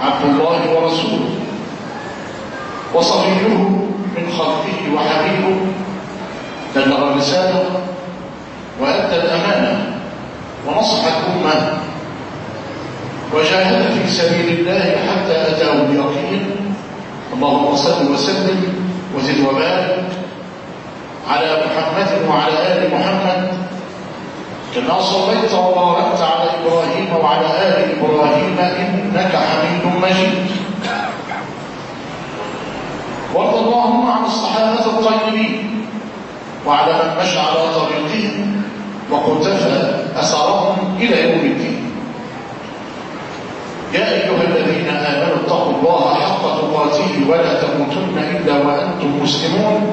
عبد الله ورسوله. وصفيه من خلقه وحبيبه بلغ الرسالة وأدى الأمانة ونصح الأمة. وجاهد في سبيل الله حتى أتاه اليقين اللهم صل وسلم وزد وبارك على محمد وعلى آل محمد كما صليت وباركت على إبراهيم وعلى آل إبراهيم إنك حميد مجيد. وارض اللهم عن الصحابة الطيبين وعلى من مشى على طريقهم وقتفى أثرهم إلى يوم الدين. يا أيها الذين آمنوا اتقوا الله حق تقاته ولا تموتن إلا وأنتم مسلمون.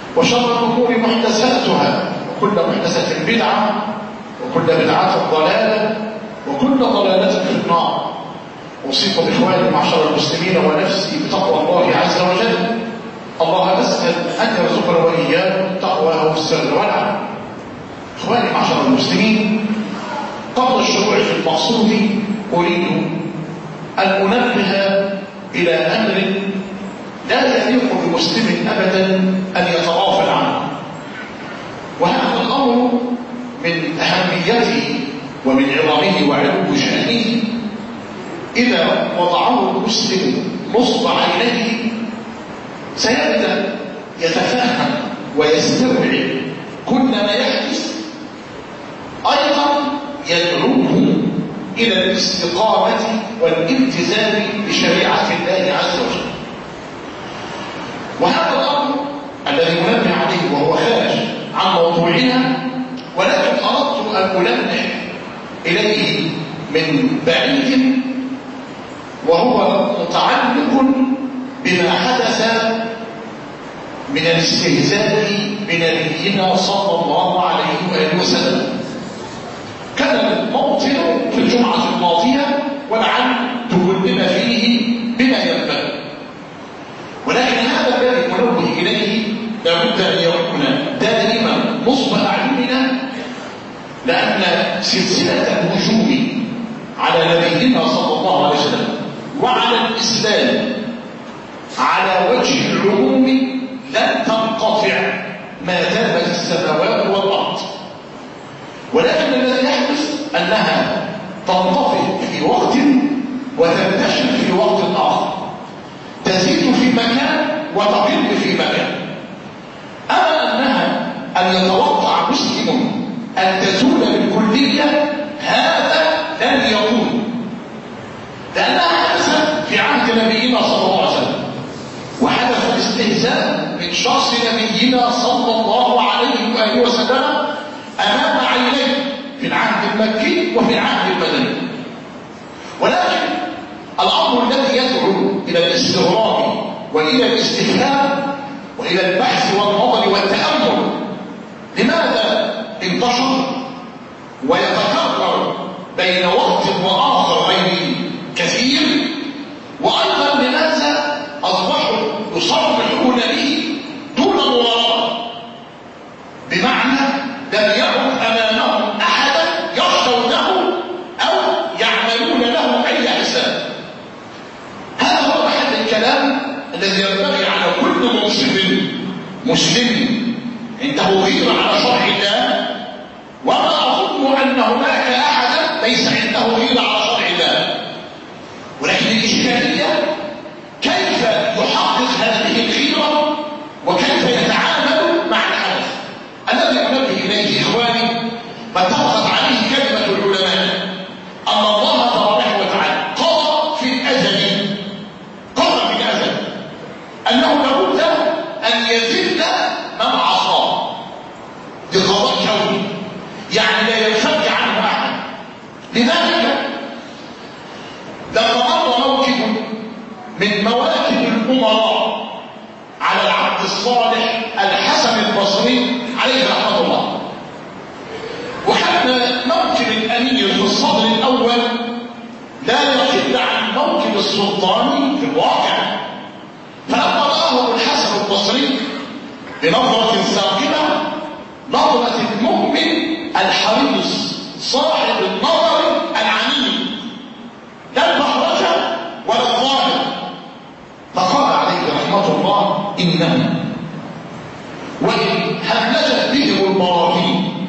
وشر الأمور محدثاتها. وكل محدثة بدعة وكل بدعة ضلالة وكل ضلالة في النار. أوصيكم إخواني معشر المسلمين ونفسي بتقوى الله عز وجل. الله أسأل أن يرزقنا وإياكم تقواه السر والعلم. إخواني معشر المسلمين قبل الشروع في المقصود أريد أن أنبه إلى أمر لا يليق بمسلم أبدا أن يتغافل عنه. وهذا الأمر من أهميته ومن عظمه وعلو شأنه إذا وضعه المسلم نصب عينيه سيبدأ يتفهم ويستوعب كل ما يحدث أيضا يدعوه إلى الاستقامة والالتزام بشريعة الله عز وجل. وهذا الأمر الذي ننبه عليه وهو خارج عن موضوعنا ولكن أردت أن ألمح إليه من بعيد وهو متعلق بما حدث من الاستهزاء بنبينا صلى الله عليه وآله وسلم. كان الموطن في الجمعة الماضية ولعل تكلم فيه ولكن هذا الذي ننوه إليه لابد أن يكون دائما نصب أعيننا لأن سلسلة الهجوم على نبينا صلى الله عليه وسلم وعلى الإسلام على وجه العموم لن تنقطع ما دامت السماوات والأرض. ولكن الذي يحدث أنها تنطفئ في وقت وتنتشر في وقت آخر. في مكان وتقل في مكان أما أنها أن يتوقع مسلم أن تزول بالكلية هذا لن يكون. لأنها حدثت في عهد نبينا صلى الله عليه وسلم. وحدث الاستهزاء من شخص نبينا صلى الله عليه وآله وسلم أمام عينيه في العهد المكي وفي العهد المدني. والتأمل. لماذا انتشر ويتكرر بين وقت وآخر غير كثير وأيضا لماذا أصبحوا يصرحون به دون مباراة بمعنى لم يكن أمامهم أحدا يخشونه الكلام الذي ينبغي على كل مسلم مسلم عنده غيرة على شرع الله وما أظن أن هناك أحدا ليس عنده غيرة على شرع الله ولكن الإشكالية كيف يحقق هذه الغيرة وكيف يتعامل مع الحدث الذي أنبه إليه إخواني ما اتفقت عليه كلمة العلماء أن الله تبارك وتعالى قضى في الأزل قضى في الأزل أنه لابد أن يذل من عصاه بقضاء كوني يعني لا ينفك عنه أحد لذلك لما مر موكب من مواكب الأمراء على العبد الصالح الحسن البصري عليه رحمة الله. وكان موكب الأمير في الصدر الأول لا يقل عن موكب السلطان في الواقع. فلما رآه الحسن البصري بنظرة ساقمة نظرة المؤمن الحريص صاحب النظر العنيد لا المخرج ولا الظاهر فقال عليه رحمة الله إنه وإن هملجت بهم البراهين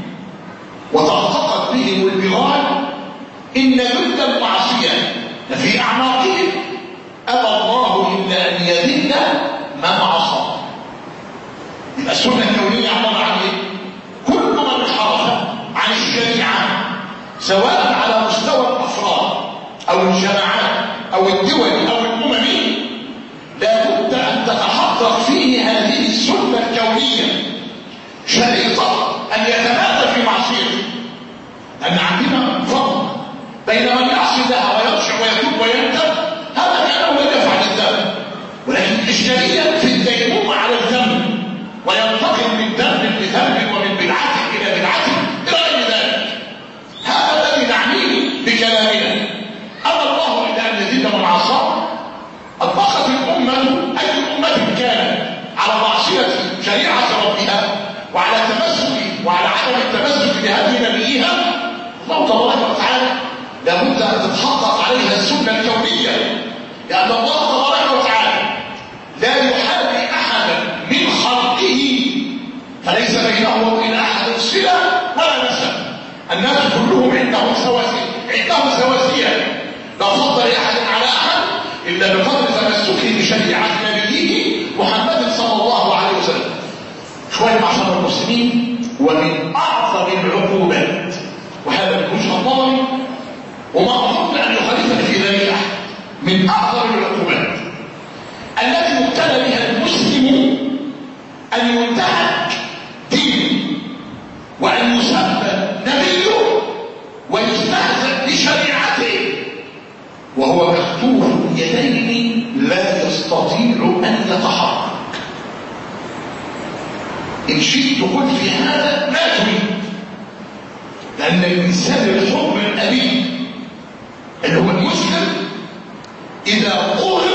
وتحققت بهم البغال إن جند المعصية لفي أعماقهم أبى الله إلا أن يذل من عصى. يبقى السنة الكونية عبارة عن إيه؟ كل من انحرف عن الشريعة سواء على مستوى الأفراد أو الجماعات أو الدول أو الأمم لابد أن تتحقق فيه هذه السنة الكونية شريطة أن يتمادى في معصيته لأن عندنا فرق بين من يعصي الله ويرجع ويتوب ويندم هذا كأنه لم يفعل الذنب ولكن الإشكالية في الديمومة على الذنب وينتقل من ذنب لذنب ومن بدعة إلى بدعة إلى غير ذلك هذا الذي نعنيه بكلامنا أما الله إلا أن يزيد من عصاه أطبقت الأمة أي أمة كانت على معصية شريعة ربها وعلى تمسك وعلى عدم التمسك بهدي نبيها الله تبارك وتعالى لابد أن تتحقق عليها السنة الكونية لأن الله تبارك وتعالى لا يحابي أحدا من خلقه فليس بينه وبين أحد صلة ولا نسب. الناس كلهم عندهم سواسية عندهم سواسية لا فضل لأحد على أحد إلا بقدر تمسكه بشريعة نبيه محمد صلى الله عليه وسلم. شوية معشر المسلمين ومن أعظم العقوبات وهذا من وجه الله وما أظن أن يخالفني في ذلك أحد. من أعظم العقوبات. التي مبتلى بها المسلم أن ينتهك دينه وأن يسب نبيه ويستهزأ بشريعته. وهو مكتوف اليدين لا يستطيع أن يتحرك. إن شئت قل في هذا ما تريد. لأن الإنسان الحر اللي هو المسلم إذا قهر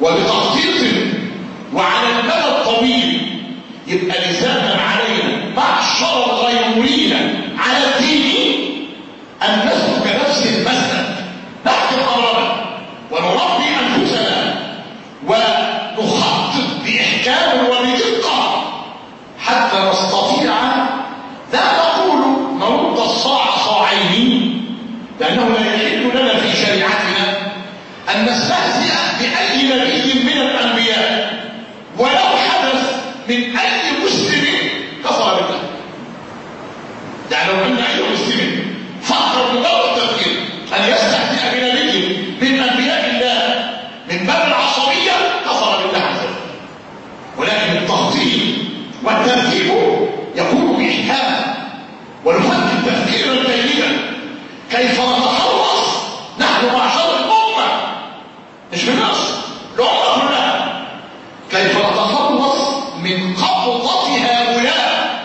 وبتخطيط كيف نتخلص نحن معشر الامه مش في مصر الامه كلها كيف نتخلص من قبضه هؤلاء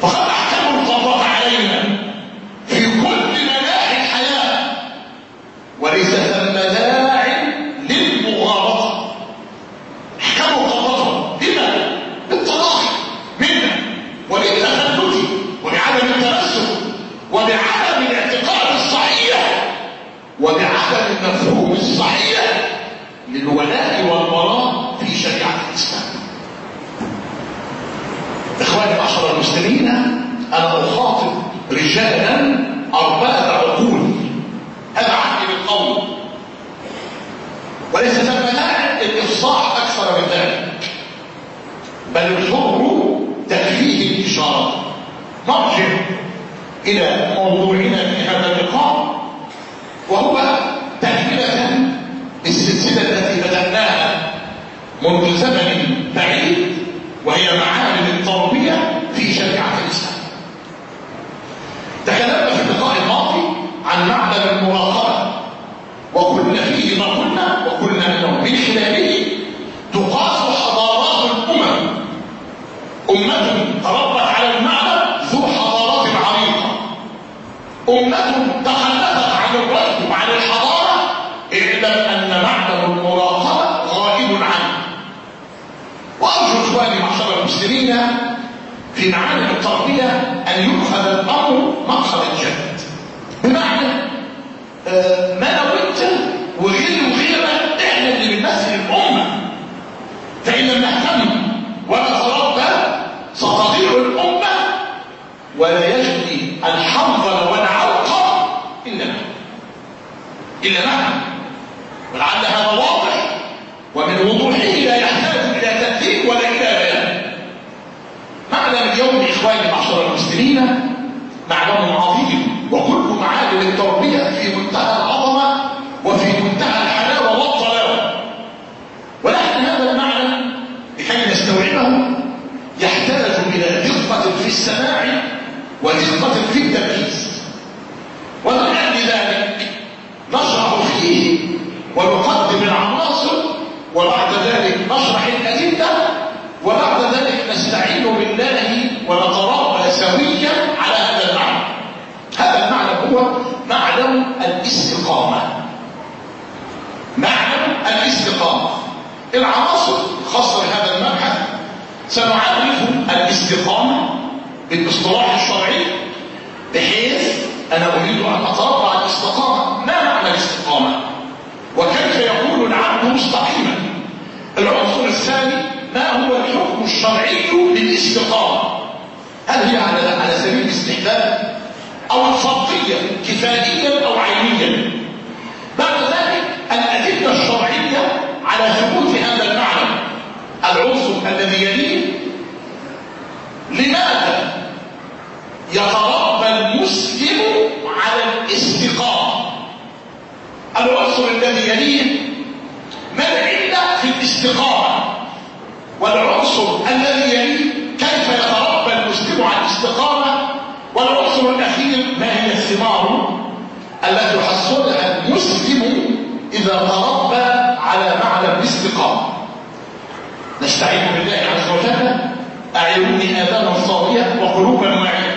فقد احكموا القبضه علينا في كل مناحي الحياة وليس ثم داع للمغالطه احكموا قبضهم بما بالتراخي منا وبالتخلف وبعدم التمسك وبعدم الاعتقاد الصحيح وبعدم المفهوم الصحيح للولاء والبراء في شريعه الاسلام اخواني معشر المسلمين أنا اخاطب رجالا ارباب عقول هذا عهدي بالقول وليس ثم داعي للافصاح أكثر من ذلك بل الحر تكفيه الاشاره نرجع إلى موضوعنا في هذا اللقاء وهو تكمله السلسله التي بداناها منذ زمن بعيد وهي معالم التربيه في شريعه الاسلام تكلمنا في اللقاء الماضي عن معلم المراقبه وقلنا فيه ما قلنا وقلنا انه من خلاله تقاس حضارات الامم امه تربت على المعنى ذو حضارات عريقه امه تخلفت عن الرشد وعن الحضاره اعلم ان معلم المراقبه غائب عنه وارجو اخواني معشر المسلمين في معالم التربيه ان يؤخذ الامر مقصد الجد بمعنى آه ما لو انت وغيري وغيرك إحنا اللي بنمثل الامه فان لم نهتم ونتربى ستضيع الامه ولا يجري الحنظل والعوقه الا نحن الا نحن ولعل هذا واضح ومن وضوحه لا يحتاج إلى تدليل ولا إلى بيان معنى اليوم اخواني معشر المسلمين معلم عظيم وكل معالم التربيه في منتهى العظمه وفي منتهى الحلاوه والطلاوه ولكن هذا المعنى لكي نستوعبه يحتاج إلى دقه في السماع ودقه في التركيز ومن أجل ذلك نشرح فيه ونقدم العناصر وبعد ذلك نشرح الادله وبعد ذلك نستعين بالله ونتربى سويا على هذا المعنى هذا المعنى هو معلم الاستقامه معلم الاستقامه الخاصه بهذا المبحث سنعرف الاستقامة بالاصطلاح الشرعي بحيث أنا أريد أن اتربى على الاستقامة. ما معنى الاستقامة؟ وكيف يكون العبد مستقيما؟ العنصر الثاني ما هو الحكم الشرعي للاستقامة؟ هل هي على على سبيل الاستحباب؟ أو الفرضية كفائيا أو عينيا بعد ذلك الادله الشرعيه على ثبوت هذا المعنى العنصر الذي يليه؟ لماذا يتربى المسلم على الاستقامة؟ العنصر الذي يليه ما العله في الاستقامة. والعنصر الذي يليه كيف يتربى المسلم على الاستقامة؟ والعنصر الأخير ما هي الثمار التي يحصلها المسلم إذا تربى على معنى الاستقامة. نستعين بالله عز وجل. أعينوني آذانا صاغية وقلوبا واعية.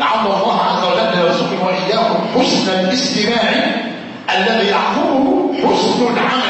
لعل الله عز وجل يرزقني وإياكم حسن الاستماع الذي يعقبه حسن العمل.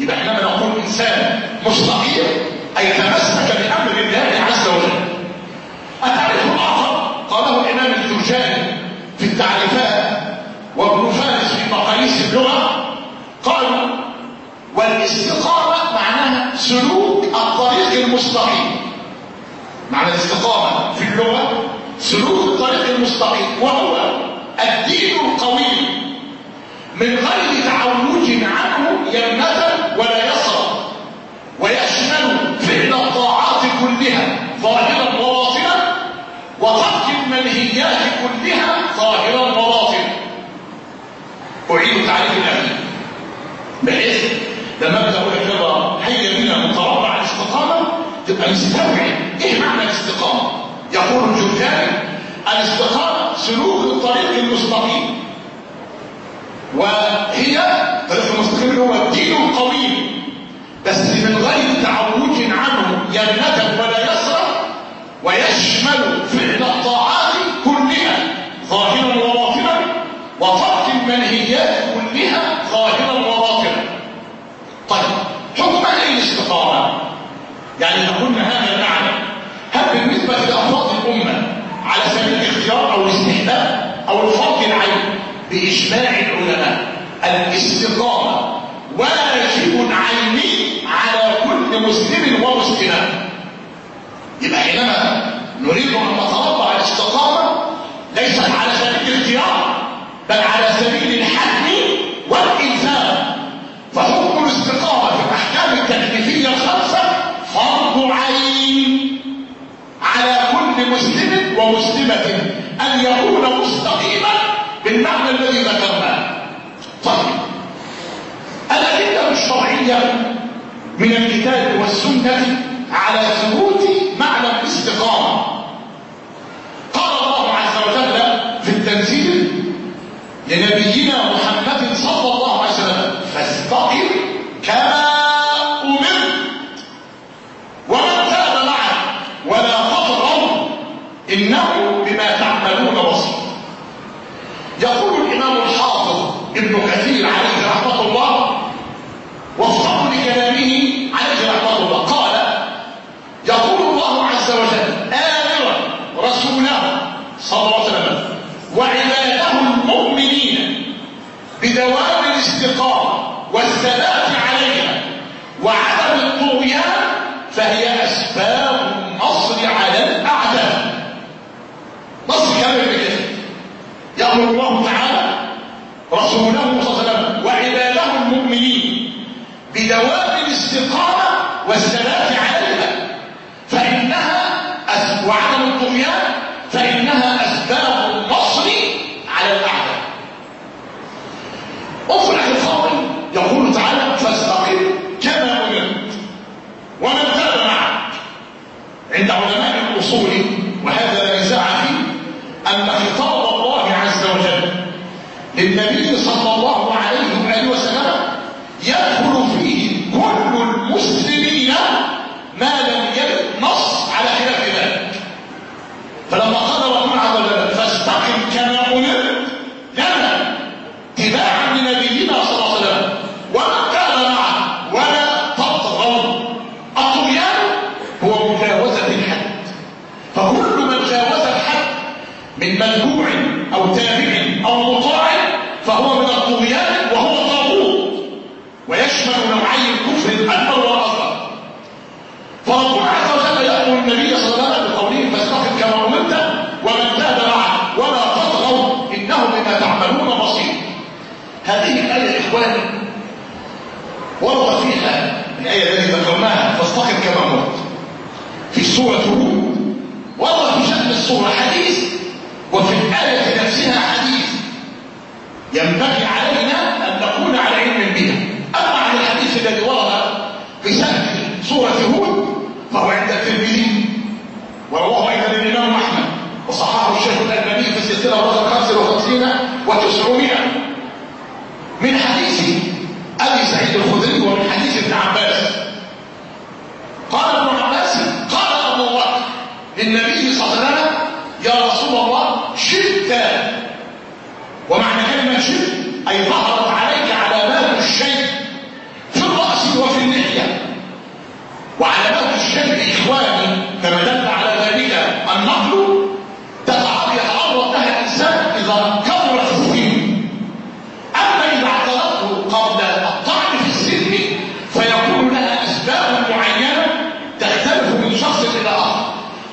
يبقى حينما نقول إنسان مستقيم أي تمسك بأمر الله عز وجل. أتعرف الأعظم قاله الإمام الزرجاني في التعريفات وابن فارس في مقاييس اللغة قالوا والاستقامة معناها سلوك الطريق المستقيم. معنى الاستقامة في اللغة سلوك الطريق المستقيم وهو الدين القويم من غير تعوج عنه ينبغي أعيد تعريف الأمن بحيث لما أبدأ أقول كده هي بنا مطالبة على الاستقامة تبقى مستوعب إيه معنى الاستقامة؟ يقول الجرجاني الاستقامة سلوك الطريق المستقيم. وهي طريق المستقيم هو الدين القويم بس من غير تعوج عنه ينتج ولا يسرع ويشمل فعل الطاعة السلبيات كلها ظاهرا وباطنا. طيب حكم أهل الاستقامة يعني لو قلنا هذا المعنى هل بالنسبة لأفراد الأمة على سبيل الاختيار أو الاستحباب أو الفرق العين بإجماع العلماء الاستقامة واجب عيني على كل مسلم ومسلمة أن يكون مستقيما بالمعنى الذي ذكرناه. طيب. الأدلة الشرعية من الكتاب والسنة على ثبوت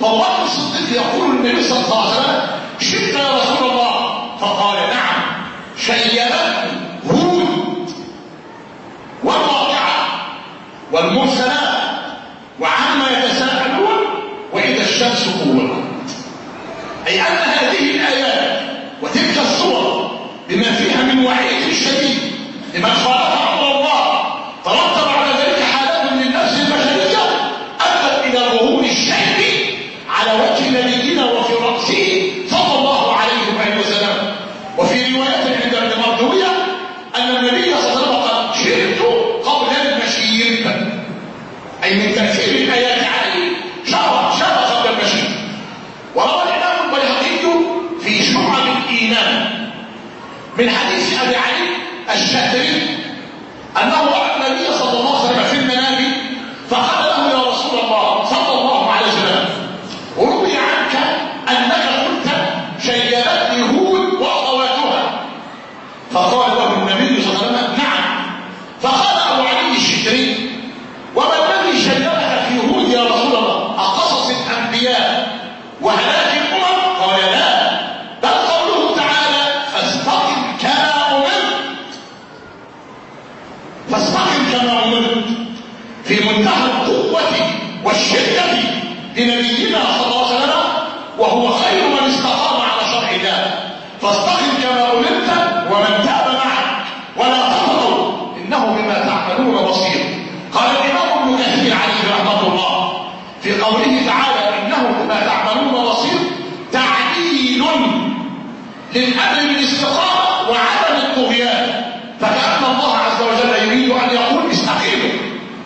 فالله الصديق يقول النبي صلى الله عليه وسلم شئت يا رسول الله؟ فقال نعم. شيبتني هود والواقعة والمرسلات وعما يتساءلون وإذا الشمس كورت أي أن هذه الآيات وتلك الصور بما فيها من وعيد شديد لمن خالفها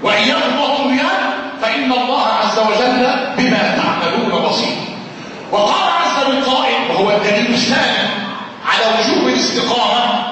وإياكم وطغيان فإن الله عز وجل بما تعملون بصير. وقال عز من قائل وهو الدليل الثاني على وجوب الاستقامة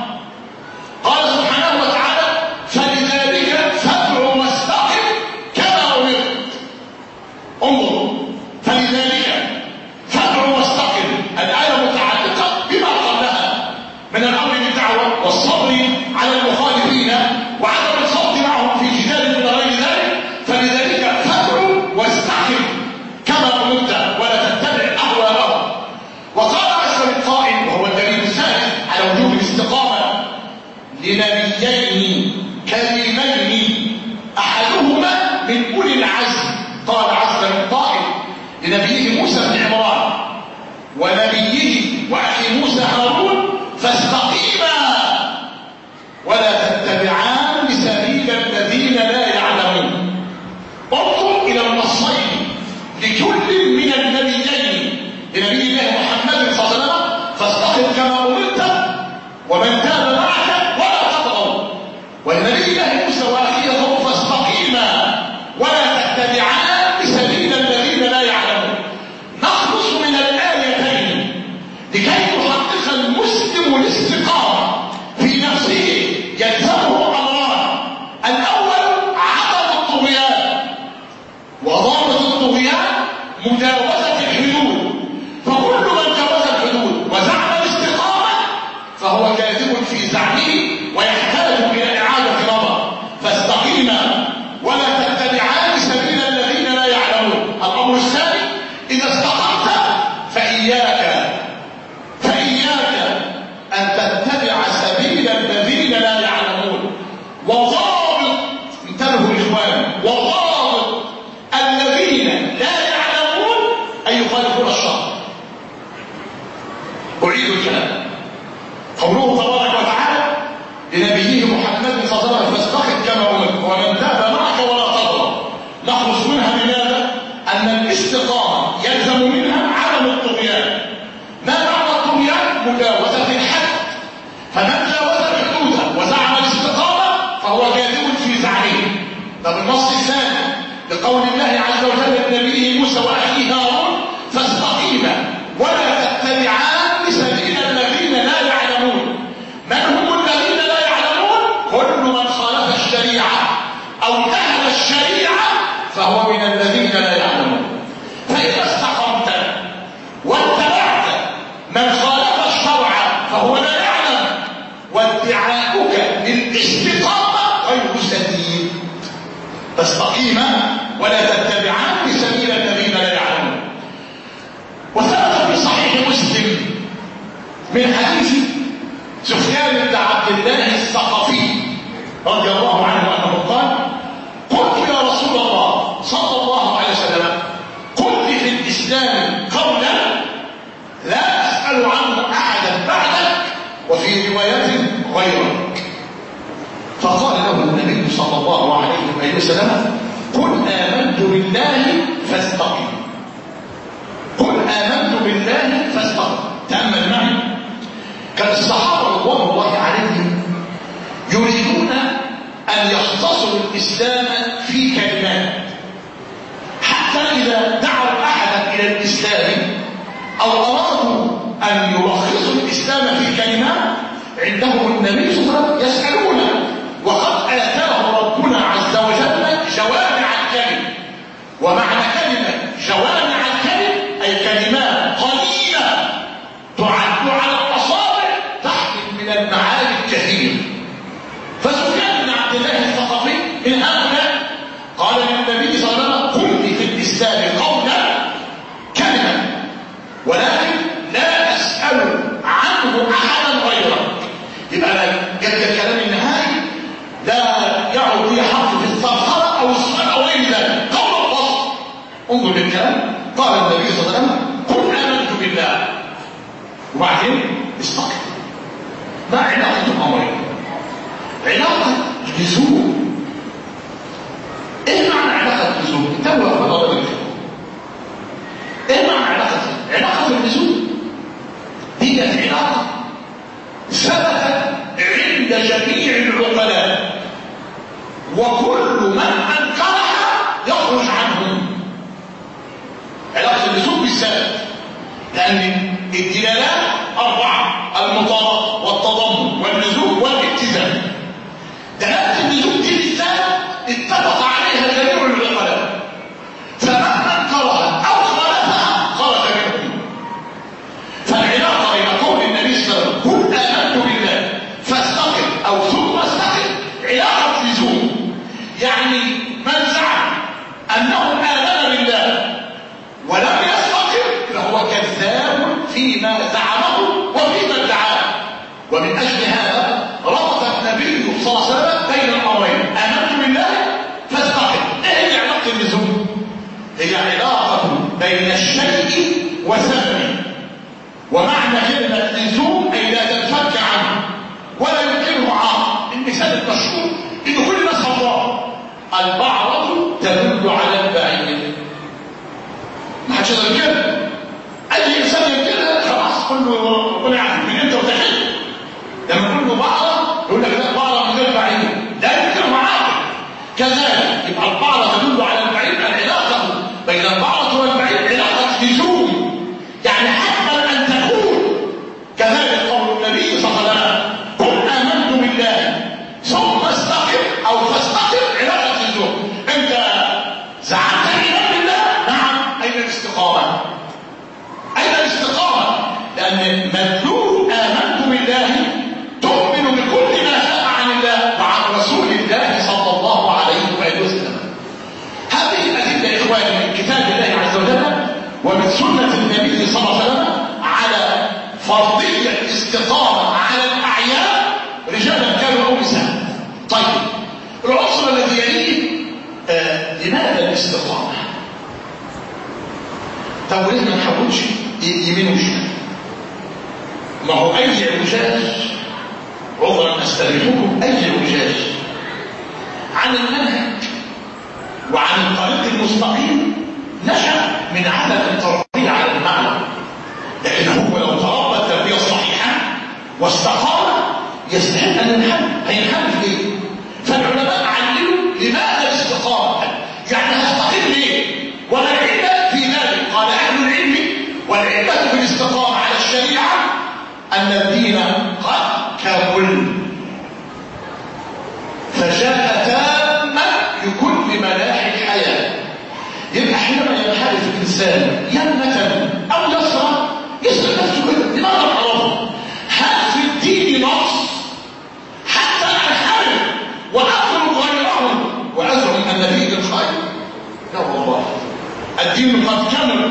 مدكنه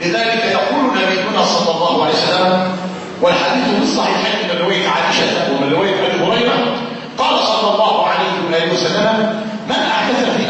لذلك يقول نبينا صلى الله عليه وسلم والحديث في الصحيحين من رواية عائشة ومن رواية أبي هريرة قال صلى الله عليه وسلم من احدث في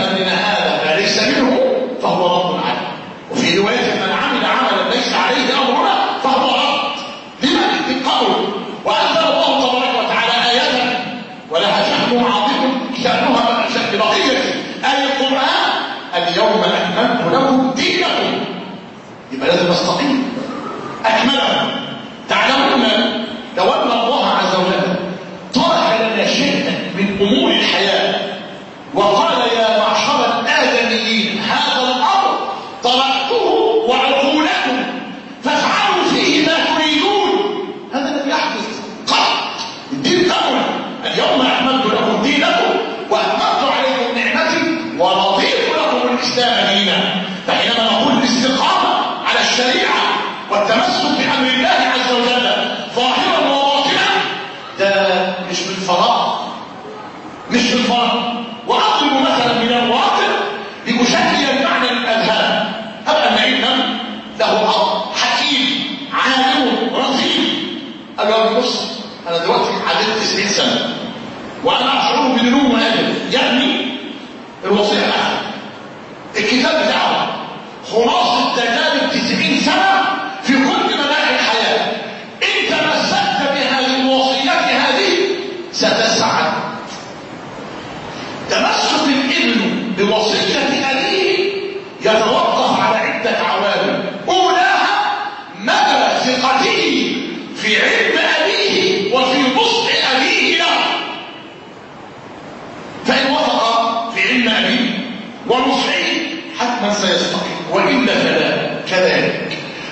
يبقى لازم أستقيم. اكملها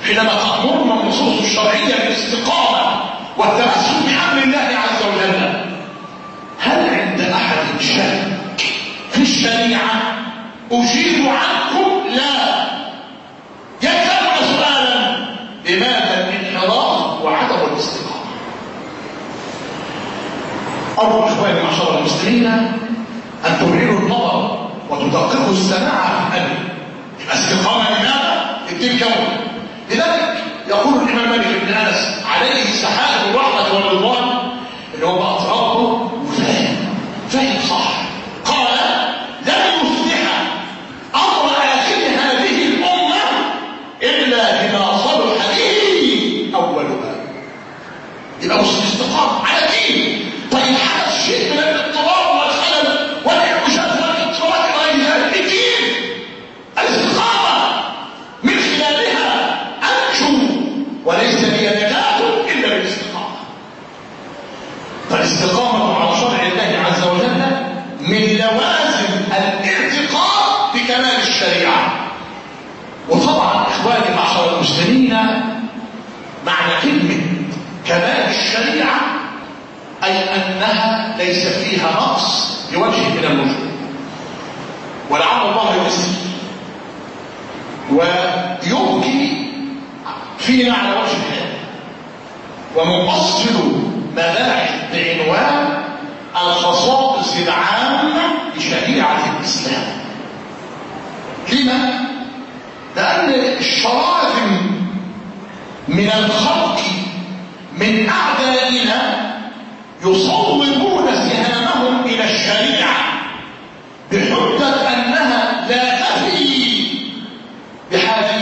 حينما تأمرنا النصوص الشرعية بالاستقامة والتمسك بأمر الله عز وجل. هل عند أحد شك في الشريعة أجيب عنكم؟ لا. يجب سؤالا لماذا الانحراف وعدم الاستقامة؟ أرجو إخواني معشر المسلمين أن تبعدوا النظر وتدققوا السماع في الأمر الإستقامة لماذا؟ الدين كونه لذلك يقول الإمام مالك بن أنس عليه السحاب والرحمة والرضوان اللي هو بقى نقص بوجه من الوجوه ولعل الله يسر ويبكي فينا على وجه الله ومقصد مباحث بعنوان الخصائص العامة لشريعة الإسلام. لما؟ لأن الشرائع من الخلق من أعدائنا يصوبون سهام الشريعة بحجة أنها لا تفي بحاجة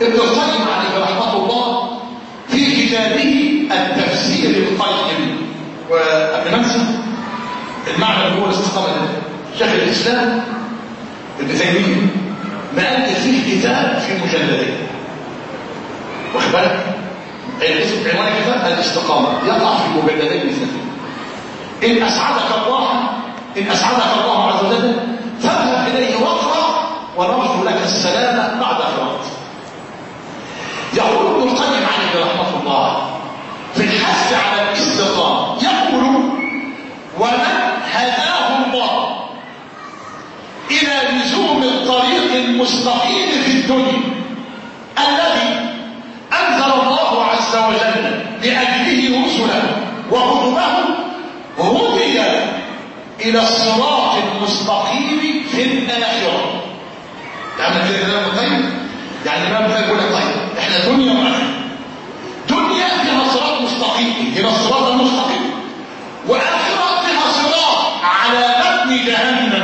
ابن القيم عليه رحمه الله في كتابه التفسير القيم وقبل ما المعنى اللي هو الاستقامة ده شيخ الإسلام ابن تيمية مؤلف فيه كتاب في مجلدين واخد بالك؟ الاسم عنوان الكتاب الاستقامة. يقع في مجلدين اثنين إن أسعدك الله إن أسعدك الله عز وجل فاذهب إليه واقرا ونرجو لك السلام يقول ابن القيم عليه رحمة الله في الحث على الاستقامة يقول ومن هداه الله إلى لزوم الطريق المستقيم في الدنيا الذي أنزل الله عز وجل لأجله رسله وكتبه هدي إلى الصراط المستقيم في الآخرة. تعمل كده كلام القيم يعني ما بقول طيب. دنيا واخره دنيا فيها صراط مستقيم هنا الصراط المستقيم. وآخرة فيها صراط على متن جهنم.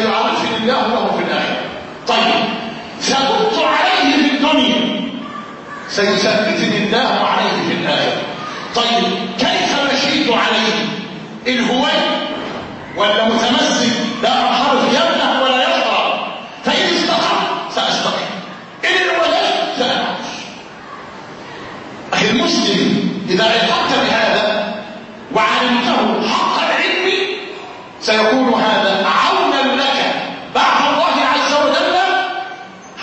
سيعرفني الله له في الآخرة. طيب ثبت عليه في الدنيا سيثبتني الله عليه في الآخرة. طيب كيف مشيت عليه؟ الهوي ولا متمسك؟ لا انحرف يمنع ولا يحرم فإن استقام سأستقيم إن الولد سأنعش أخي المسلم إذا عقدت بهذا وعلمته حق العلم سيكون هذا عونا لك بعد الله عز وجل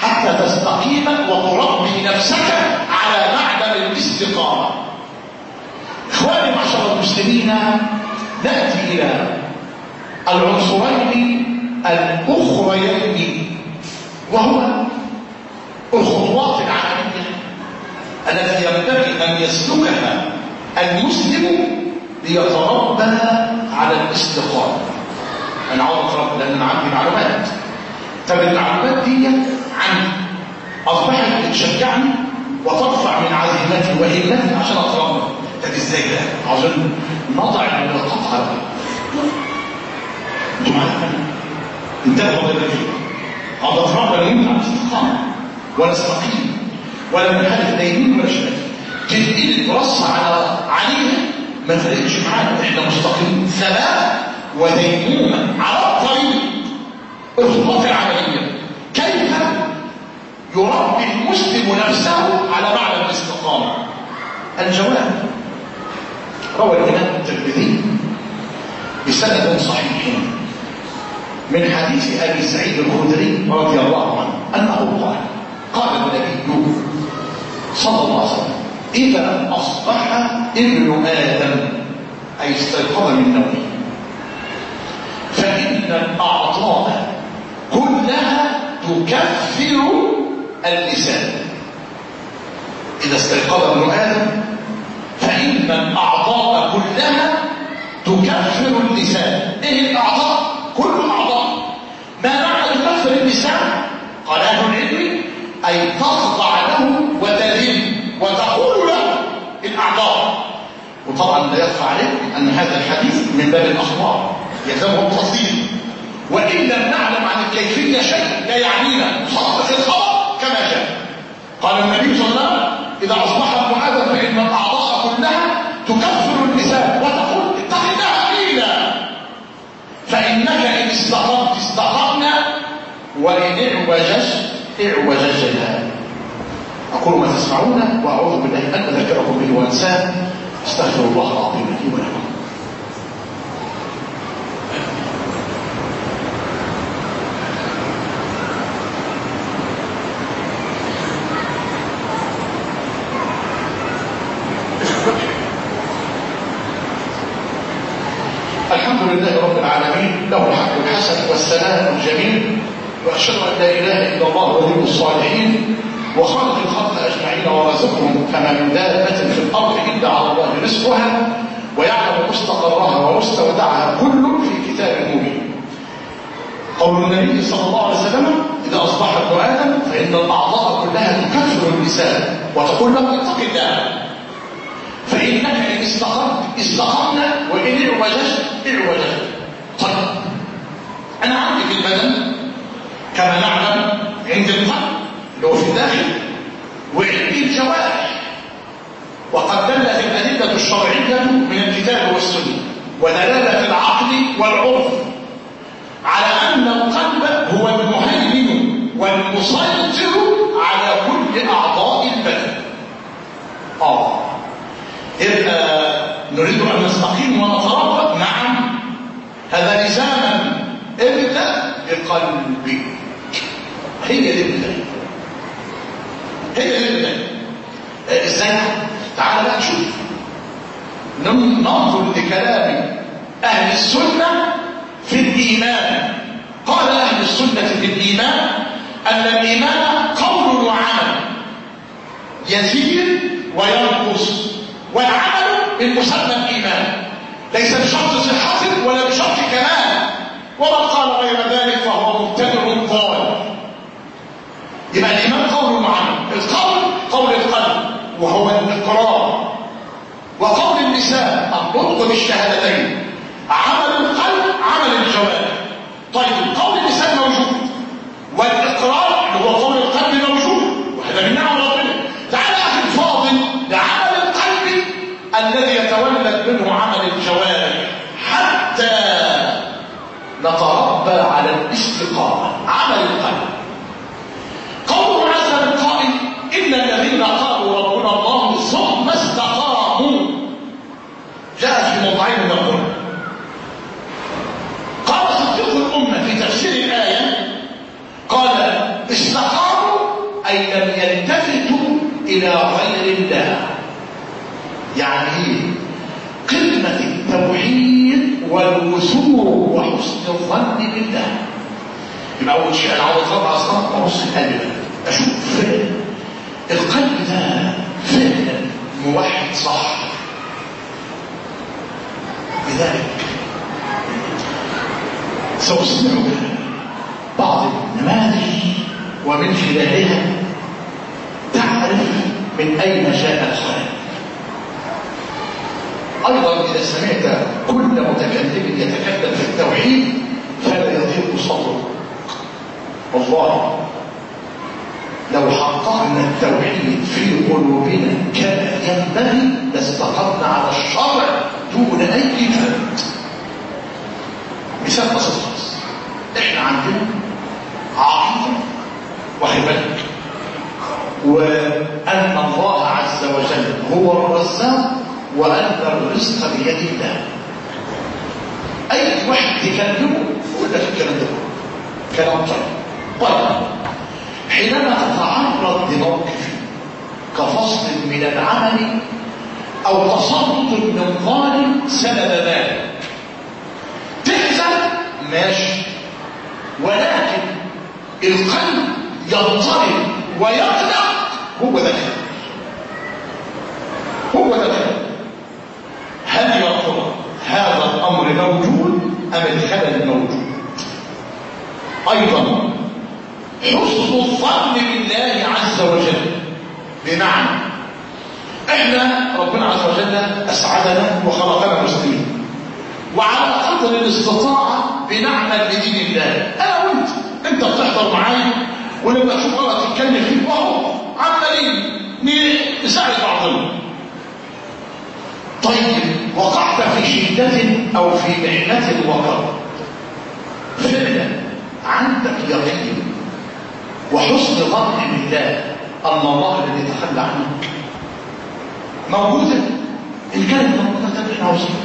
حتى تستقيم وتربي نفسك على معدن الاستقامة إخواني معشر المسلمين نأتي إلى العنصرين الأخريين وهو الخطوات العملية التي ينبغي أن يسلكها المسلم ليتربى على الاستقامة أنا عاوز أتربى لأن أنا عندي معلومات. طب المعلومات دي عندي أصبحت بتشجعني وترفع من عزيمتي وهمتي عشان أتربى. طب إزاي ده؟ عشان أنتوا معايا انتبهوا هذا اتربى لا يمنع الاستقامة ولا استقيم ولا منحرف لا يمين ولا شمال تنقل رص على عليها ما فرقتش معانا. إحنا مستقيمين ثبات وديمومه على الطريق. الخطوات العملية. كيف يربي المسلم نفسه على معنى الاستقامة؟ الجواب. روى الامام الترمذي بسند صحيح من حديث أبي سعيد الخدري رضي الله عنه أنه قال قال النبي صلى الله عليه وسلم إذا أصبح ابن آدم أي استيقظ من نومه فإن الأعضاء كلها تكفر اللسان. إذا استيقظ ابن آدم فإن الأعضاء كلها تكفر اللسان. إيه الأعضاء؟ كل الأعضاء ما معنى تكفر اللسان؟ قال أهل العلم أي تخضع له وتذل وتقول له الأعضاء. وطبعا لا يخفى عليك أن هذا الحديث من باب الأخبار. يلزمه التصديق وإن لم نعلم عن الكيفية شيء لا يعنينا. نصدق الخبر كما جاء. قال النبي صلى الله عليه وسلم إذا أصبح ابن آدم فإن الأعضاء فإنك إن استقمت استقمنا وإن اعوججت اعوججنا. أقول ما تسمعون وأعوذ بالله أن أذكركم به وأنساه أستغفر الله العظيم لي ولكم الحمد لله رب العالمين له الحمد والثناء الجميل وأشهد أن لا إله إلا الله ولي الصالحين وخلق الخلق أجمعين ورزقهم فما من دابة في الأرض إلا على الله رزقها ويعلم مستقرها ومستودعها كل في كتاب مبين. قول النبي صلى الله عليه وسلم إذا أصبح ابن آدم فإن الأعضاء كلها تكفر اللسان وتقول له اتق الله. فإنك إن استقمت استقمنا وإن اعوججت اعوججت. طيب. أنا عندي في البدن كما نعلم عند القلب اللي هو في الداخل وعندي الجوارح. وقد دلت الأدلة الشرعية من الكتاب والسنة ودلالة العقل والعرف على أن القلب هو المهيمن والمسيطر على كل أعضاء البدن. آه. إذا نريد أن نستقيم ونتربى نعم هذا لزاما بقلبك هي دي البداية هي دي البداية إزاي تعال بقى نشوف ننظر لكلام أهل السنة في الإيمان. قال أهل السنة في الإيمان أن الإيمان قول وعمل. يزيد وينقص. والعمل بالمسمى الإيمان. ليس بشرط صحة ولا بشرط كمال. ومن قال غير ذلك فهو مبتدع ضال يبقى الإيمان قول وعمل القول قول القلب وهو الإقرار. وقول اللسان النطق بالشهادتين عمل القلب عمل الجوارح. طيب قول اللسان موجود والإقرار اللي هو قول القلب موجود وهذا من نعم ربنا تعالى أخي الفاضل لعمل القلب الذي يتولد منه عمل الجوارح حتى نتربى على الاستقامه عمل القلب. قوله عز من قائل إن الذين قالوا ربنا الله ثم استقاموا. جاء في موضعين القران قال صديق الأمة في تفسير الآية قال استقاموا أي لم يلتفتوا إلى غير الله. يعني قمه والوثوق وحسن الظن بالله. يبقى اول شيء أنا عاوز اطلع أصلا ابص القلب أشوف فعلا. القلب ده فعلا. موحد صح لذلك سأسمعك بعض النماذج ومن خلالها تعرف من أين جاء الخير. أيضا إذا سمعت كل متكلم يتكلم في التوحيد فلا يضيق صدرك والله لو حققنا التوحيد في قلوبنا كما ينبغي لاستقمنا على الشرع دون أي فرد مثال بسيط. خالص إحنا عندنا عقيدة واخد وأن الله عز وجل هو الرزاق وأن الرزق بيد الله. أي واحد تكلمه يقول لك الكلام ده؟ كلام طيب. طيب حينما تتعرض لموقف كفصل من العمل أو تسلط من ظالم سبب ذلك تحزن؟ ماشي. ولكن القلب يضطرب ويقلق هو ده هو ده الخير هل يا ترى هذا الامر ام الخلل موجود أيضا حسن الظن بالله عز وجل. بمعنى إحنا ربنا عز وجل أسعدنا وخلقنا مسلمين. وعلى قدر الاستطاعة بنعمل لدين الله. أنا وأنت؟ أنت بتحضر معايا؟ ولما تشوف مرة تتكلم فيه وهو عمالين نساعد بعضنا طيب وقعت في شدة أو في محنة وقر. فعلا عندك يقين وحسن ظن بالله ان الله الذي يتخلى عنك. موجودة. كانت موجودة تبقى عاوزين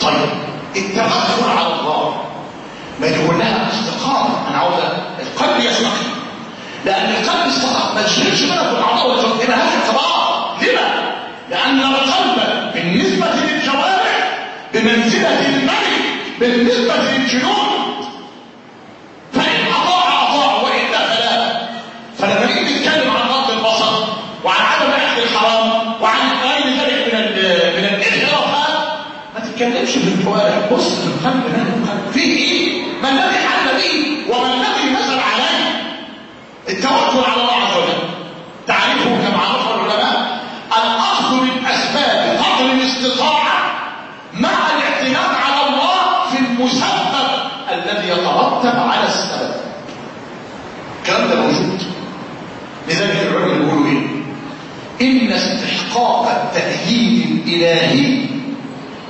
طيب التوكل على الله. ما يقول لها استقامة. أنا عاوز القلب يستقيم. لأن القلب استقام. ما بالك بالأعضاء والجسد ما لهاش اعتبار لما؟ لأن القلب بالنسبة للجوارح بمنزلة الملك بالنسبة للجنود فإن أطاع أطاع وإلا فلا. فلما نيجي نتكلم عن غض البصر وعن عدم أكل الحرام وعن غير ذلك من من الإنحرافات ما تتكلمش بالجوارح. بص في القلب فيه إيه؟ ما الذي حل به وما الذي نزل عليه التوكل على الله عز وجل تعريفه كما عرفه العلماء الاخذ بالاسباب قدر الاستطاعه مع الاعتماد على الله في المسبب الذي يترتب على السبب. الكلام ده موجود. لذلك العلماء يقولوا إيه؟ إن استحقاق التأييد الإلهي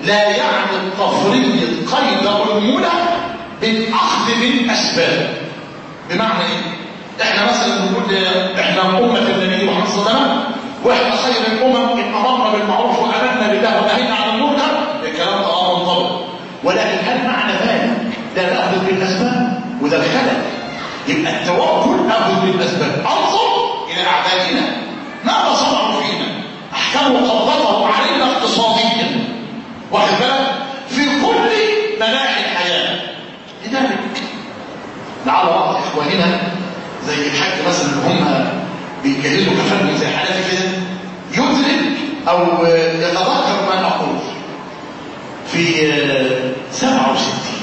لا يعني التفريط قيد المنى بالأخذ بالاسباب بمعنى إيه؟ إحنا مثلا نقول إحنا أمة النبي محمد صلى الله عليه وسلم وإحنا خير الأمم إن أمرنا بالمعروف وامنا بالله ونهينا عن المنكر. الكلام ده منضبط ولكن هل معنى ده ناخذ بالاسباب وده الخلل. يبقى التوكل ناخذ بالاسباب أنظر إلى أعدائنا. ماذا صنعوا فينا أحكموا قبضته علينا اقتصاديا. واخد في كل مناحي الحياة. لذلك لعل بعض إخواننا زي الحاج مثلا اللي هم بيجهزوا كفن زي حالاتي كده. يدرك أو يتذكر ما نقول. في 67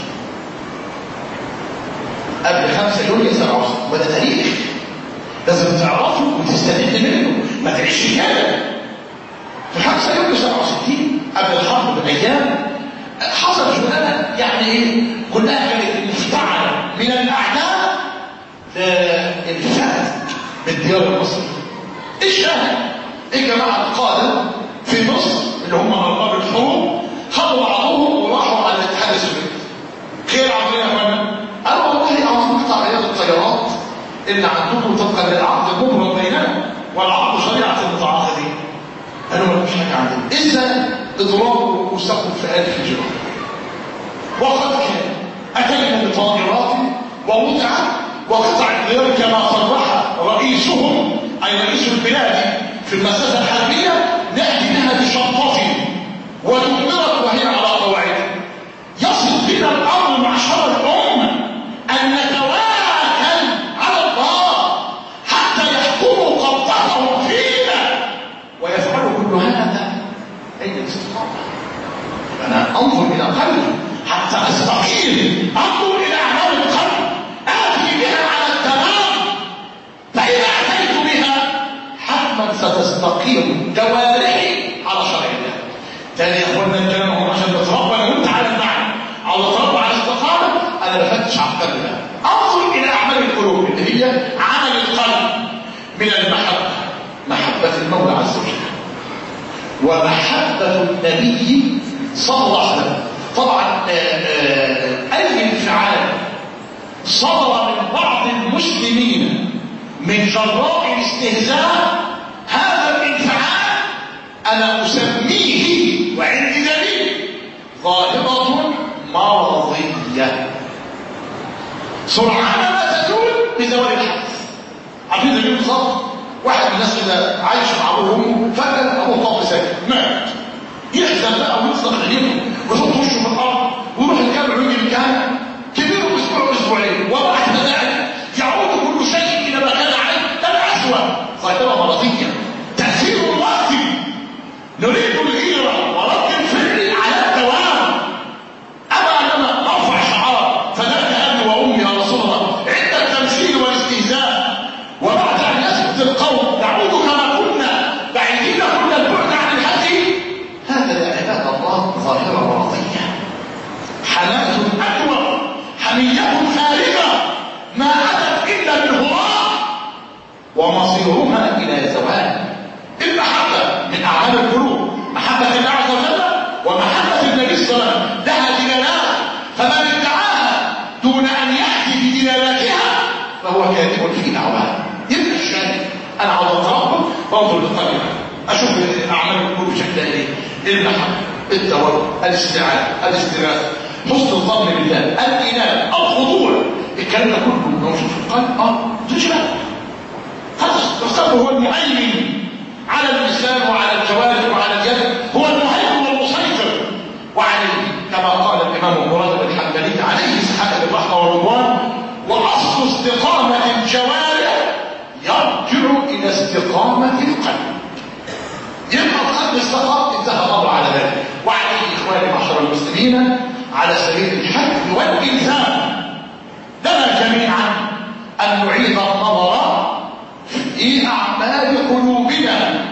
قبل 5 يوليو 67 وده تاريخ. لازم تعرفه وتستفيد منه. ما تعيش كده في 5 يوليو 67 قبل الحرب بأيام. حصل شغلانه يعني إيه؟ كلها كانت مفتعله من الاعداء للفات بالديار المصريه الشاهد إيه جماعة القاده في مصر اللي هم ارباب الحروب خدوا بعضهم وراحوا على الاتحاد السوفيتي خير عاملين يا فندم قالوا والله عاوزين نقطع عيال الطيارات اللي عندكم طبقا للعقد المبرم بيننا والعقد شريعة المتعاقدين. قالوا ما فيش حاجة عندنا اذا إضراب رؤوسكم في الف جرام وقد كان اتينا بطائرات ووضعت وقطع الغيار كما صرح رئيسهم أي رئيس البلاد في المسافة الحربية نأتي بها بشنطه ودمرت وهي على قواعدها يصل بنا الأمر معشر الامه ان نتواكل على الله حتى يحكموا قبضتهم فينا ويفعلوا كل هذا اين الاستقامه أنا أنظر إلى قلبي حتى استقيم أنظر إلى أعمال القلب. آتي بها على التمام فإذا أتيت بها حتما ستستقيم جوارحي على شرع الله. تاني يا اخوانا الكلام عشان نتربى أنا وانت على المعنى أو نتربى على الاستقامه أنا بفتش على القلب ده أنظر إلى أعمال القلوب اللي هي عمل القلب من المحبة محبة المولى عز وجل. ومحبة النبي صلى وسلم. طبعا آآ آآ أي انفعال صدر من بعض المسلمين من جراء الاستهزاء هذا الانفعال أنا أسميه وعندي دليل ظاهرة مرضية. سرعان ما تزول بزوال الحدث عارفين بالظبط واحد من الناس كده عايش مع أبوه فجاه أبوه طب ساكت مات. يحزن بقى ويصرخ عينه ويحط وشه في الأرض ويروح الجامع ويجي الجامع كبيره أسبوع واسبوعين وبعد ذلك يعود كل شيء إلى ما كان عليه بل اسوء ظاهره مرضيه تاثير وقتي نريد الهجره ورد الفعل على الدوام اما اننا نرفع شعار فداك ابي وامي يا رسول الله عند التمثيل والاستهزاء وبعد ان يسكت القوم نعود كما كنا بعيدين كل البعد عن الهدي هذا يا عباد الله ظاهره مرضيه حماة أكبر حمية خارجة ما أتت إلا بالهراء ومصيرها إلى زوال المحبة من أعمال القلوب محبة الله عز وجل ومحبة النبي صلى الله عليه وسلم لها دلالات فمن ادعاها دون أن يأتي بدلالاتها فهو كاذب في دعواه يبقى الشاهد أنا عاوز للطريقة أشوف أعمال القلوب شكلها إيه؟ المحبة التوكل الاستعانة الاستغاثة. حسن الظن بالله الإيمان الخضوع. الكلام ده كله موجود في القلب. آه تشبه. خلاص القلب هو المهيمن على اللسان وعلى الجوارح وعلى اليد هو المهيمن والمسيطر. وعليه كما قال الإمام مراد بن الحنبلي عليه اسحاق الرحمه والرضوان وأصل استقامة الجوارح يرجع إلى استقامة القلب. يبقى القلب استقام انتهى الأمر على ذلك. وعليه إخواني معشر المسلمين على سبيل الحد والإلزام. لنا جميعا أن نعيد النظر في أعمال قلوبنا.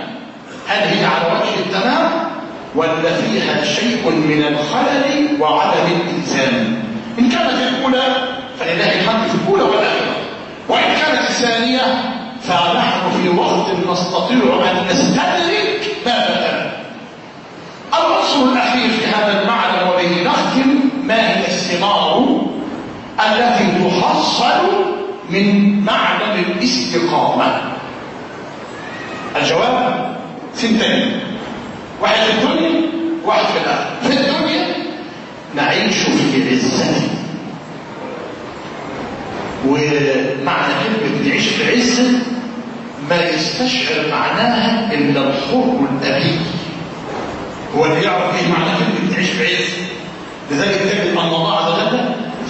هل هي على وجه التمام؟ ولا فيها شيء من الخلل وعدم الإلزام. إن كانت الأولى فلله الحمد في الأولى والآخرة. وإن كانت الثانية فنحن في وقت نستطيع أن نستدرك ما بدأنا العنصر الأخير في هذا المعنى وبه نختم ما هي الثمار التي تحصل من معدن الاستقامة. الجواب ثنتين واحد في الدنيا واحد في الآخرة. في الدنيا نعيش في عزه ومعنى كلمة نعيش في عزه ما يستشعر معناها إلا الحر الابي هو اللي يعرف إيه معنى كلمه نعيش في عز. لذلك تجد أن الله عز وجل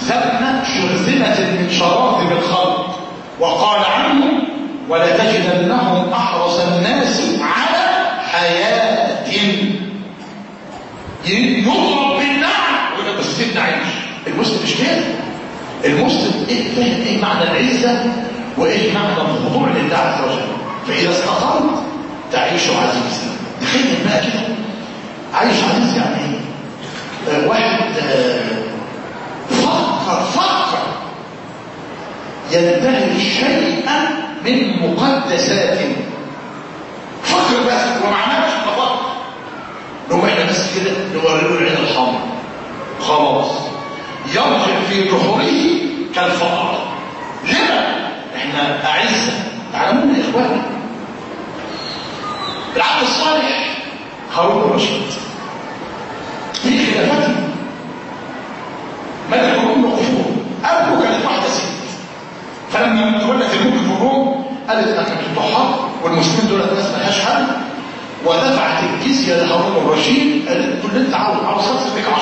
ذم شرذمة من شرائط الخلق وقال عنهم ولتجدنهم أحرص الناس على حياة. يضرب بالنعم ويقول بس سيبنا عيش. المسلم مش كده؟ المسلم إيه؟ فاهم إيه معنى العزة؟ وايه معنى الخضوع لله عز وجل فإذا استقمت تعيش عزيزا تخيل بقى كده؟ عايش عزيز يعني إيه واحد آه، فكر فكر ينتهي شيئا من مقدساته فكر بس وما عملش فكر نقوم إحنا بس كده نوري له العين الحمراء. خلاص. يرجع في جحوره كالفقر لما إحنا أعزة. تعلمون يا إخواني. العبد الصالح. هارون الرشيد في خلافات ملك الروم مغفور أبوه كانت واحدة ست فلما تولت الملك في الروم قالت أنا الضحى والمسلمين دول الناس ملهاش حل. ودفعت الجزية لهارون الرشيد قالت كل أنت عاوز عاوز خمسة بيك 10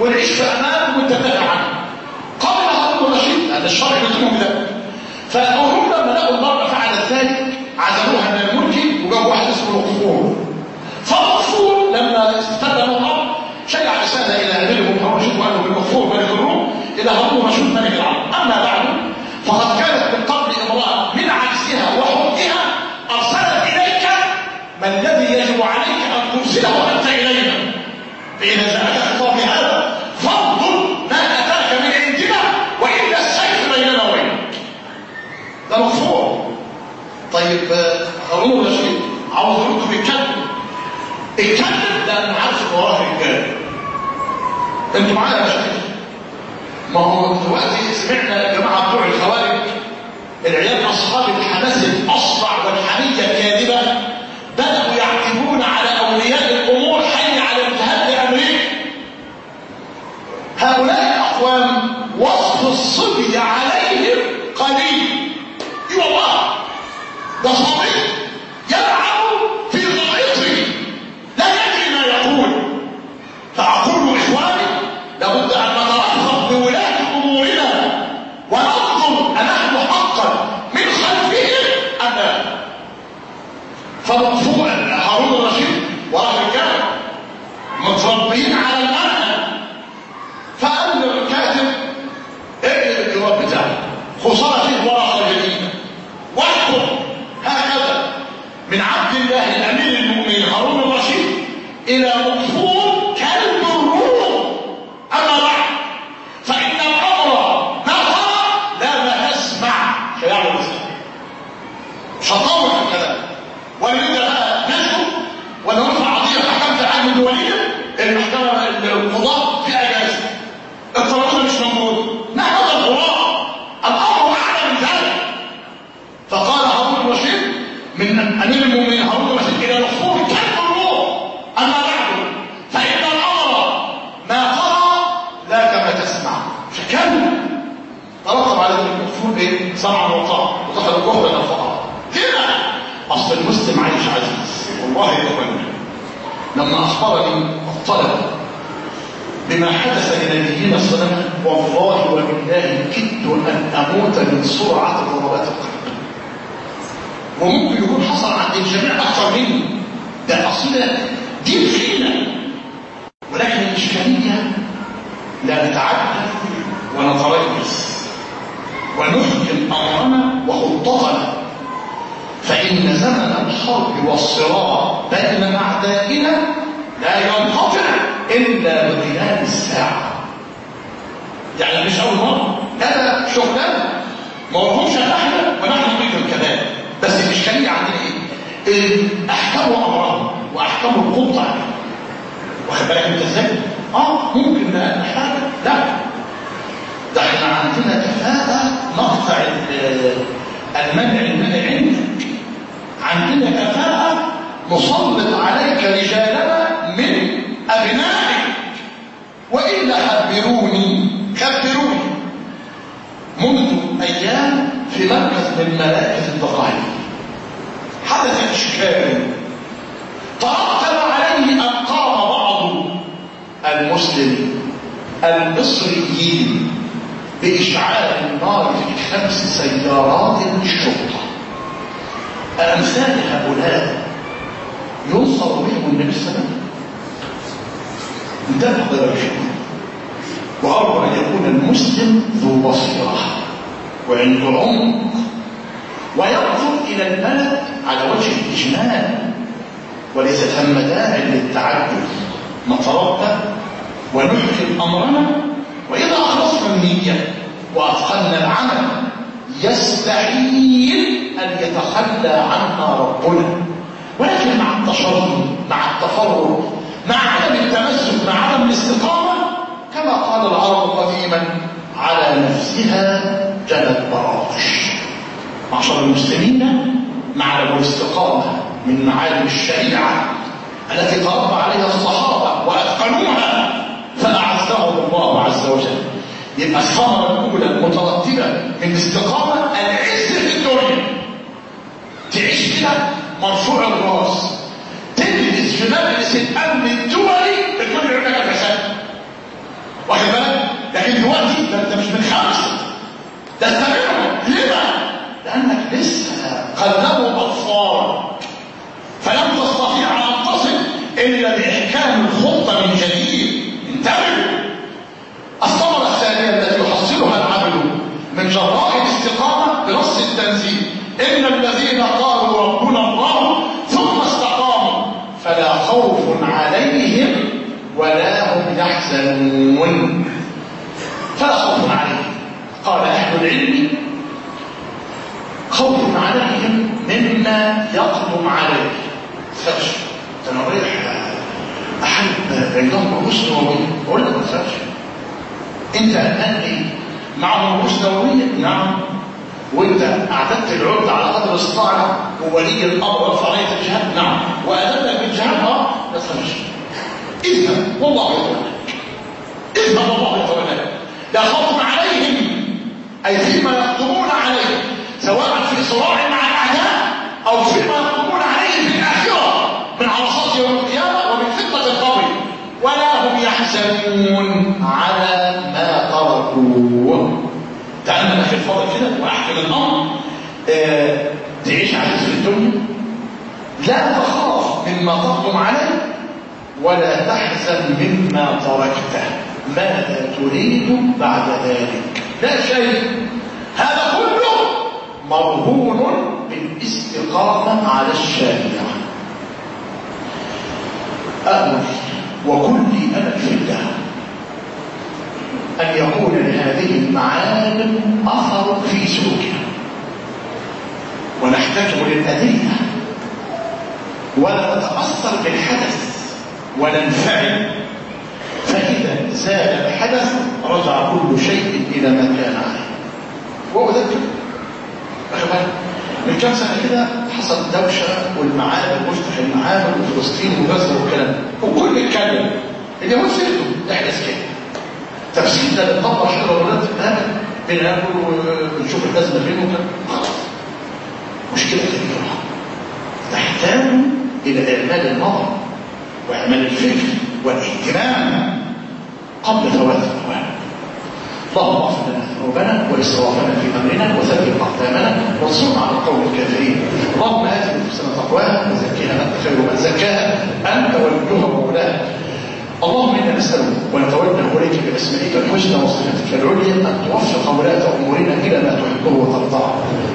ونعيش في أمان وأنت تدافع عنه. قبل هارون الرشيد لأن الشرع يلزمهم ده فهم لما لقوا المرأة فعلت ذلك عزلوها من الملك وجابوا واحد اسمه غفور فالغفور لما استخدم الأمر شيع رسالة إلى أميرهم وقال له بالغفور ملك الروم إلى هارون الرشيد ملك العرب. أما بعد فقد كانت من قبل إمرأة من عجزها وحبها أرسلت إليك ما الذي يجب عليك أن ترسله أنت إلينا. فإذا جاءك خطاب هذا فانظر ما أتاك من عندنا وإلا السيف بيننا وبينك ده مغفور طيب آه، هارون الرشيد عاوز يرد بيتكلم اتكلم لأنه عارف إن وراه رجاله أنتوا معايا يا مشايخ ما هو دلوقتي سمعنا يا جماعة بتوع الخوارج العيال اصحاب الحماس الاصرع والحميه الكاذبه بداوا يعتبون على اولياء الأمور حي على الجهاد لامريكا هؤلاء الاقوام وصف الصبي عليهم قليل اي والله ده صبي يلعب في غائطه لا يدري ما يقول فاقول اخواني لابد ان نترفق بولاة امورنا وننظر انحن حقا من خلفهم ام لا فمقفول هارون الرشيد وراه رجاله متربيين على المنهج فقال للكاتب اقلب الجواب بتاعه خساره فيه ورقه جديده واحكم هكذا من عبد الله الامير المؤمنين هارون الرشيد إلى مقفول كلب الروم اما بعد فان الامر ما ترى لا ما تسمع فيعمل إزاي مش هطول في الكلام ولا نبدا بقى نسكت ولا نرفع قضيه حكمت العالم الدوليه المحكمه القضاء في اجازه الطرفين مش موجود ما هذا الغراب الامر اعلى من ذلك فقال هارون الرشيد من امير المؤمنين هارون الرشيد إلى مخفوف كلب الروح اما بعد فان الامر ما قرا لا كما تسمع فكمل ترتب على ذلك المخفوف إيه سمعا وطاعه ودخل الجهد إلى الفقر كده أصل المسلم عايش عزيز. والله يا اخوانا لما أخبرني الطلب بما حدث لنبينا صلى الله عليه وسلم والله وبالله كدت أن أموت من سرعة ضربات القلب. وممكن يكون حصل عند الجميع أكثر مني. ده أصل دي فينا ولكن الاشكاليه لا نتعدى ونتريث ونحكم امرنا وخطتنا فإن زمن الحرب والصراع بين أعدائنا لا ينقطع إلا بغياب الساعة. يعني مش أول مرة. هذا شغلانه ما وراهمش إحنا ونحن نريد الكلام بس الاشكاليه عندنا إيه؟ احكموا امرهم واحكموا القبض عليهم واخد بالك أنت إزاي؟ آه ممكن نحتاج لا. ده إحنا عندنا كفاءه نقطع المنع المنع عندك عندنا كفاءه نسلط عليك رجالنا من ابنائك والا خبروني خبروني منذ أيام في مركز من مراكز الضغائن حدث اشكال ترتب عليه ان قام بعض المسلمين المصريين باشعال النار في خمس سيارات للشرطه أمثال هؤلاء ينصر بهم النبي صلى الله عليه وسلم. انتبه أن يكون المسلم ذو بصيرة. وعنده عمق. وينظر إلى البلد على وجه الإجمال. وليس ثم داع للتعدد نتربى ونحكم أمرنا. وأتقنا العمل. يستحيل أن يتخلى عنا ربنا. ولكن مع التشرد مع التفرد مع عدم التمسك مع عدم الاستقامة كما قال العرب قديما على نفسها جنت براقش. معشر المسلمين مع الاستقامة من معالم الشريعة التي تربى عليها الصحابة وأتقنوها فأعزهم الله عز وجل. يبقى الثمرة الأولى المترتبة من الاستقامة العز في الدنيا. تعيش كده مرفوع الراس. تجلس في مجلس الأمن الدولي الكل يقول لك الحساب واخد بالك؟ لكن دلوقتي ده انت مش من خمسه ده انت منهم لما؟ لأنك لسه قلبوا أطفال. فلم تستطيع أن تصل إلا بإحكام الخطة من جديد انتبهوا الثمرة الثانية التي يحصلها العبد من جراء الاستقامة بنص التنزيل. إن الذين قالوا ربنا الله ثم استقاموا فلا خوف عليهم ولا هم يحزنون. فلا خوف عليهم. قال أهل العلم خوف عليهم مما يقدم عليه. تخافش أنا رايح أحب عندهم رؤوس نوويه أقول لك ما أنت قلقان إيه معهم رؤوس نوويه نعم وانت اعددت العرض على قدر استطاعه وولي الامر رفعيه الجهاد نعم وادبك بالجهاد آه ما تخافش اذهب والله يتولى. اذهب والله يتولى. لا خوف عليهم. أي فيما يقدمون عليه سواء في صراع مع الأعداء أو فيما يقومون عليه في الآخرة. من عرصات يوم القيامة ومن فتنة القبر. ولا هم يحزنون. تعالى أخي الفاضل كده واحكم الأمر آه تعيش عزيز في الدنيا. لا تخاف مما تقدم عليه ولا تحزن مما تركته. ماذا تريد بعد ذلك؟ لا شيء. هذا كله مرهون بالاستقامة على أمل في الله أن يكون لهذه المعالم أثر في سلوكنا ونحتكم للأدلة. ولا نتأثر بالحدث وننفعل فإذا زال الحدث رجع كل شيء إلى ما كان عليه. وهو ده الكلام من كام سنة كده حصل دوشة والمعابر مفتح المعابر وفلسطين وغزة والكلام وكل اتكلم اليهود سكتوا إحنا سكتنا تفسير ده بنطبق شهر ولاد نعمل بناكل ونشوف الازمه فين وكده خلاص مشكلة كبيره تحتاج إلى إعمال النظر وإعمال الفكر والاهتمام قبل فوات الأوان. اللهم اغفر لنا ذنوبنا واسرافنا في أمرنا وثبت أقدامنا وانصرنا على القوم الكافرين. اللهم ات نفوسنا تقواها وزكيها. أنت خير من زكاها. أنت وليها ومولاها اللهم إنا نسألك ونتوجه اليك بأسمائك الحسنى وصفاتك العليا أن توفق ولاة أمورنا إلى ما تحبه وترضاه.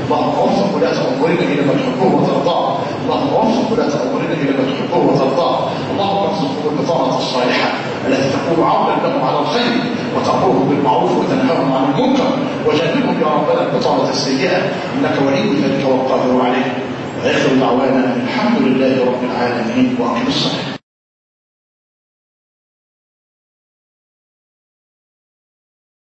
اللهم وفق ولاة أمورنا إلى ما تحبه وترضاه. اللهم وفق ولاة أمورنا إلى ما تحبه وترضاه. اللهم ارزقهم البطانه الصالحة التي تكون عونا لهم على الخير وتامرهم بالمعروف وتنهاهم عن المنكر وجنبهم يا ربنا البطانه السيئة إنك ولي ذلك والقادر عليه. وآخر دعوانا الحمد لله رب العالمين وأقم الصلاة.